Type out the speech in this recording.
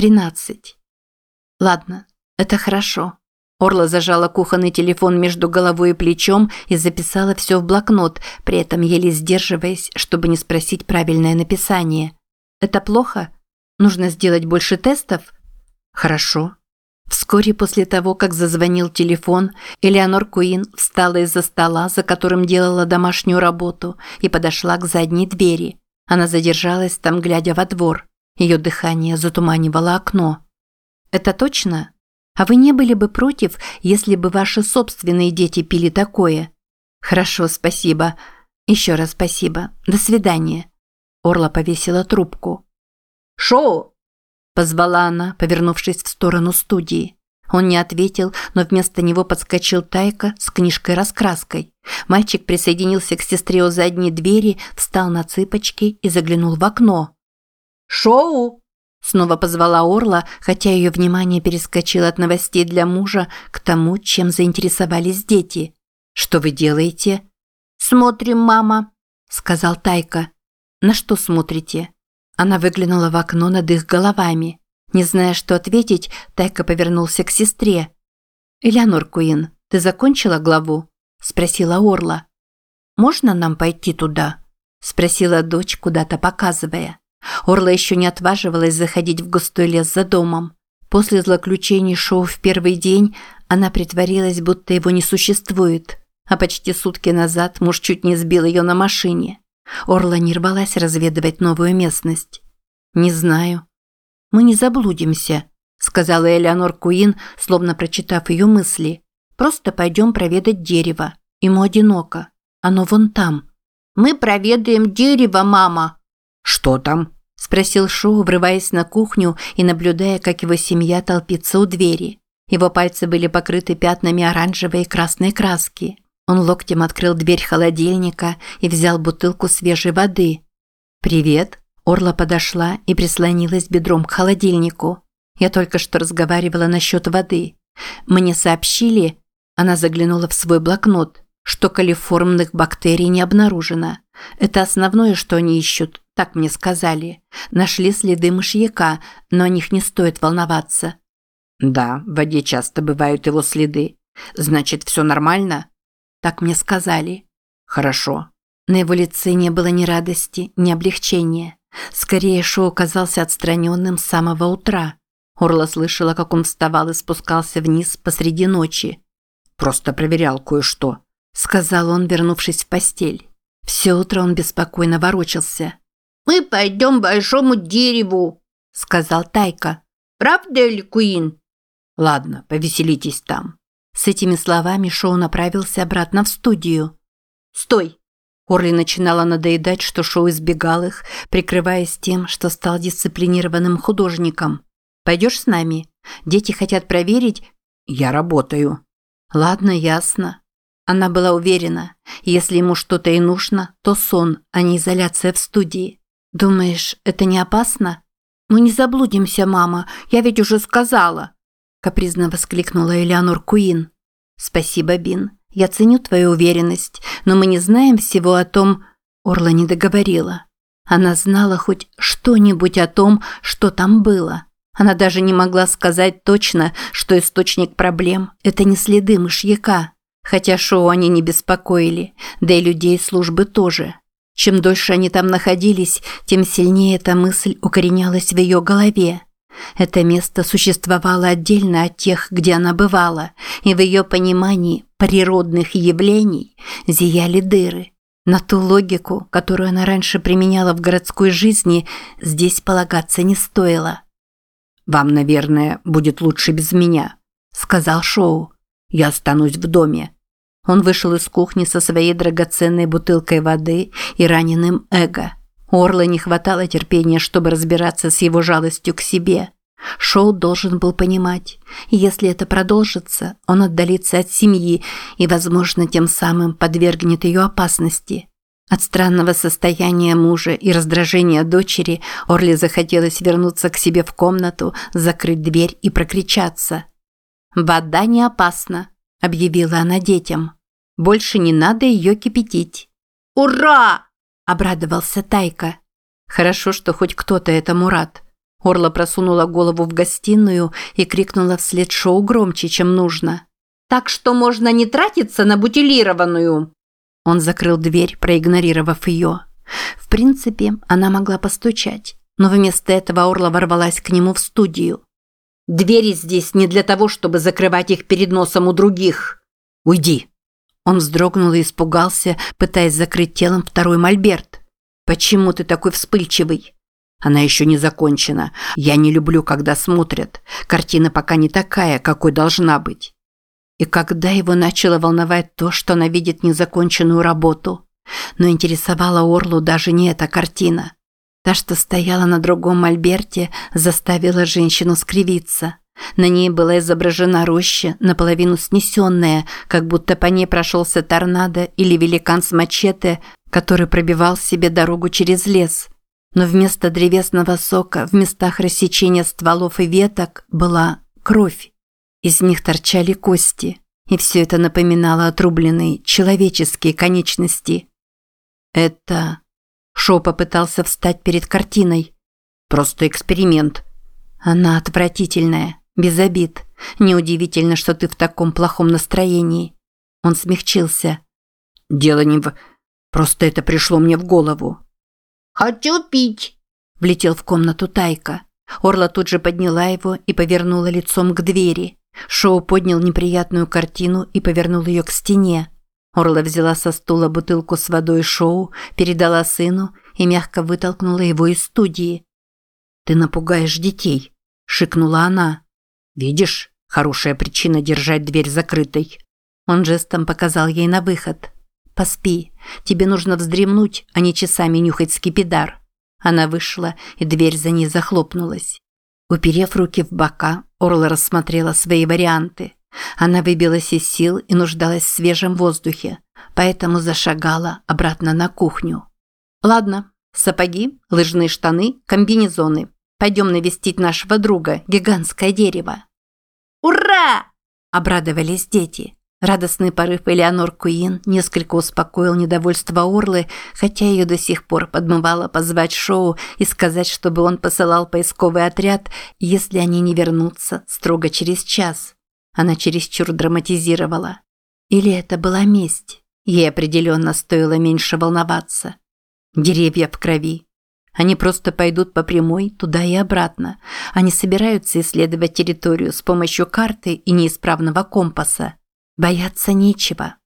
тринадцать. Ладно, это хорошо. Орла зажала кухонный телефон между головой и плечом и записала все в блокнот, при этом еле сдерживаясь, чтобы не спросить правильное написание. Это плохо? Нужно сделать больше тестов? Хорошо. Вскоре после того, как зазвонил телефон, Элеонор Куин встала из-за стола, за которым делала домашнюю работу, и подошла к задней двери. Она задержалась там, глядя во двор. Ее дыхание затуманивало окно. «Это точно? А вы не были бы против, если бы ваши собственные дети пили такое?» «Хорошо, спасибо. Еще раз спасибо. До свидания». Орла повесила трубку. «Шоу!» – позвала она, повернувшись в сторону студии. Он не ответил, но вместо него подскочил Тайка с книжкой-раскраской. Мальчик присоединился к сестре у задней двери, встал на цыпочки и заглянул в окно. «Шоу!» – снова позвала Орла, хотя ее внимание перескочило от новостей для мужа к тому, чем заинтересовались дети. «Что вы делаете?» «Смотрим, мама», – сказал Тайка. «На что смотрите?» Она выглянула в окно над их головами. Не зная, что ответить, Тайка повернулся к сестре. «Элеонор Куин, ты закончила главу?» – спросила Орла. «Можно нам пойти туда?» – спросила дочь, куда-то показывая. Орла еще не отваживалась заходить в густой лес за домом. После злоключений шоу в первый день она притворилась, будто его не существует. А почти сутки назад муж чуть не сбил ее на машине. Орла не рвалась разведывать новую местность. «Не знаю», «Мы не заблудимся», – сказала Элеонор Куин, словно прочитав ее мысли. «Просто пойдем проведать дерево. Ему одиноко. Оно вон там». «Мы проведаем дерево, мама». «Что там?» – спросил Шоу, врываясь на кухню и наблюдая, как его семья толпится у двери. Его пальцы были покрыты пятнами оранжевой и красной краски. Он локтем открыл дверь холодильника и взял бутылку свежей воды. «Привет», Орла подошла и прислонилась бедром к холодильнику. Я только что разговаривала насчет воды. Мне сообщили, она заглянула в свой блокнот, что колиформных бактерий не обнаружено. Это основное, что они ищут, так мне сказали. Нашли следы мышьяка, но о них не стоит волноваться. Да, в воде часто бывают его следы. Значит, все нормально? Так мне сказали. Хорошо. На его лице не было ни радости, ни облегчения. Скорее, Шоу казался отстраненным с самого утра. Орла слышала, как он вставал и спускался вниз посреди ночи. «Просто проверял кое-что», – сказал он, вернувшись в постель. Все утро он беспокойно ворочался. «Мы пойдем к большому дереву», – сказал Тайка. «Правда ли, Куин?» «Ладно, повеселитесь там». С этими словами Шоу направился обратно в студию. «Стой!» Орли начинала надоедать, что Шоу избегал их, прикрываясь тем, что стал дисциплинированным художником. «Пойдешь с нами? Дети хотят проверить...» «Я работаю». «Ладно, ясно». Она была уверена, если ему что-то и нужно, то сон, а не изоляция в студии. «Думаешь, это не опасно?» «Мы не заблудимся, мама, я ведь уже сказала!» Капризно воскликнула Элеонор Куин. «Спасибо, Бин. Я ценю твою уверенность, но мы не знаем всего о том...» Орла не договорила. Она знала хоть что-нибудь о том, что там было. Она даже не могла сказать точно, что источник проблем – это не следы мышьяка. Хотя шоу они не беспокоили, да и людей службы тоже. Чем дольше они там находились, тем сильнее эта мысль укоренялась в ее голове. Это место существовало отдельно от тех, где она бывала, и в ее понимании природных явлений зияли дыры. На ту логику, которую она раньше применяла в городской жизни, здесь полагаться не стоило. «Вам, наверное, будет лучше без меня», – сказал Шоу. «Я останусь в доме». Он вышел из кухни со своей драгоценной бутылкой воды и раненым эго. Орла не хватало терпения, чтобы разбираться с его жалостью к себе. Шоу должен был понимать, если это продолжится, он отдалится от семьи и, возможно, тем самым подвергнет ее опасности. От странного состояния мужа и раздражения дочери Орли захотелось вернуться к себе в комнату, закрыть дверь и прокричаться. «Вода не опасна», – объявила она детям. «Больше не надо ее кипятить». «Ура!» – обрадовался Тайка. «Хорошо, что хоть кто-то этому рад». Орла просунула голову в гостиную и крикнула вслед Шоу громче, чем нужно. «Так что можно не тратиться на бутилированную!» Он закрыл дверь, проигнорировав ее. В принципе, она могла постучать, но вместо этого Орла ворвалась к нему в студию. «Двери здесь не для того, чтобы закрывать их перед носом у других. Уйди!» Он вздрогнул и испугался, пытаясь закрыть телом второй мольберт. «Почему ты такой вспыльчивый?» Она еще не закончена. Я не люблю, когда смотрят. Картина пока не такая, какой должна быть. И когда его начало волновать то, что она видит незаконченную работу. Но интересовала Орлу даже не эта картина. Та, что стояла на другом мольберте, заставила женщину скривиться. На ней была изображена роща, наполовину снесенная, как будто по ней прошелся торнадо или великан с мачете, который пробивал себе дорогу через лес – но вместо древесного сока в местах рассечения стволов и веток была кровь. Из них торчали кости, и все это напоминало отрубленные человеческие конечности. Это... Шо попытался встать перед картиной. Просто эксперимент. Она отвратительная, без обид. Неудивительно, что ты в таком плохом настроении. Он смягчился. Дело не в... Просто это пришло мне в голову. «Хочу пить!» Влетел в комнату Тайка. Орла тут же подняла его и повернула лицом к двери. Шоу поднял неприятную картину и повернул ее к стене. Орла взяла со стула бутылку с водой Шоу, передала сыну и мягко вытолкнула его из студии. «Ты напугаешь детей», – шикнула она. «Видишь, хорошая причина держать дверь закрытой». Он жестом показал ей на выход. «Поспи. Тебе нужно вздремнуть, а не часами нюхать скипидар». Она вышла, и дверь за ней захлопнулась. Уперев руки в бока, Орла рассмотрела свои варианты. Она выбилась из сил и нуждалась в свежем воздухе, поэтому зашагала обратно на кухню. «Ладно, сапоги, лыжные штаны, комбинезоны. Пойдем навестить нашего друга, гигантское дерево». «Ура!» – обрадовались дети. Радостный порыв Элеонор Куин несколько успокоил недовольство Орлы, хотя ее до сих пор подмывало позвать Шоу и сказать, чтобы он посылал поисковый отряд, если они не вернутся строго через час. Она чересчур драматизировала. Или это была месть? Ей определенно стоило меньше волноваться. Деревья в крови. Они просто пойдут по прямой туда и обратно. Они собираются исследовать территорию с помощью карты и неисправного компаса. Бояться нечего.